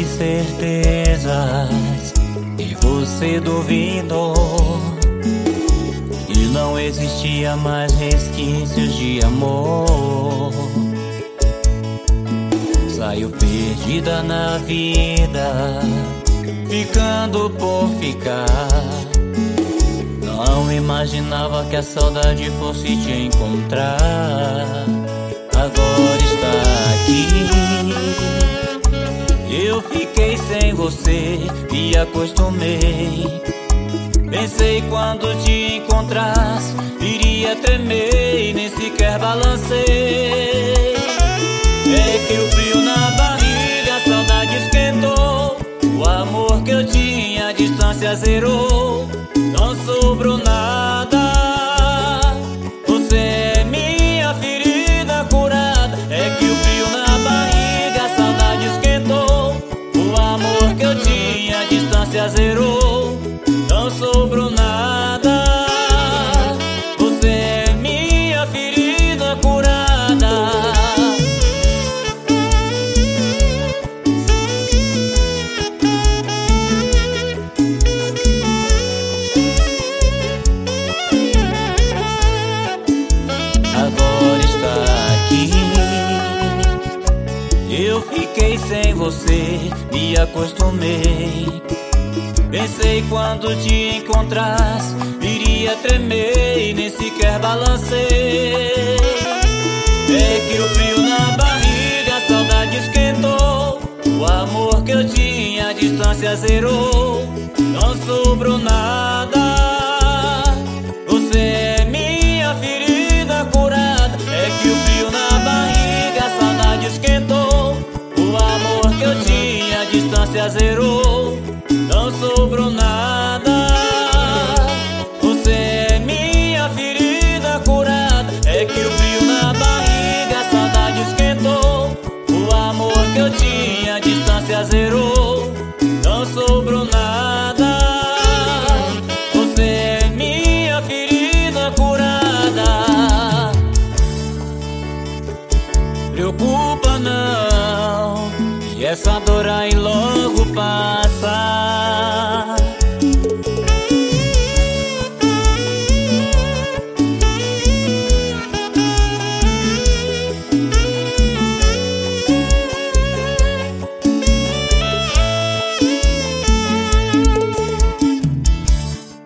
de certezas e você duvidou. E não existia mais resquícios de amor. Saiu perdida na vida, ficando por ficar. Não imaginava que a saudade fosse te encontrar. Eu fiquei sem você e acostumei. Pensei quando te encontrasse, iria tremer e nem sequer balancei. É que o frio na barriga, a saudade esquentou. O amor que eu tinha, a distância zerou. Não sobrou nada. Eu fiquei sem você, me acostumei. Pensei quando te encontrasse, iria tremer e nem sequer balancei. É que o frio na barriga, a saudade esquentou. O amor que eu tinha, a distância zerou. Não sobrou nada. Distância zerou. Não sobrou nada. Você é minha ferida curada. É que o frio na barriga, a saudade esquentou. O amor que eu tinha, a distância zerou. Não sobrou nada. Você é minha ferida curada. Preocupa não, e essa dor aí logo passa.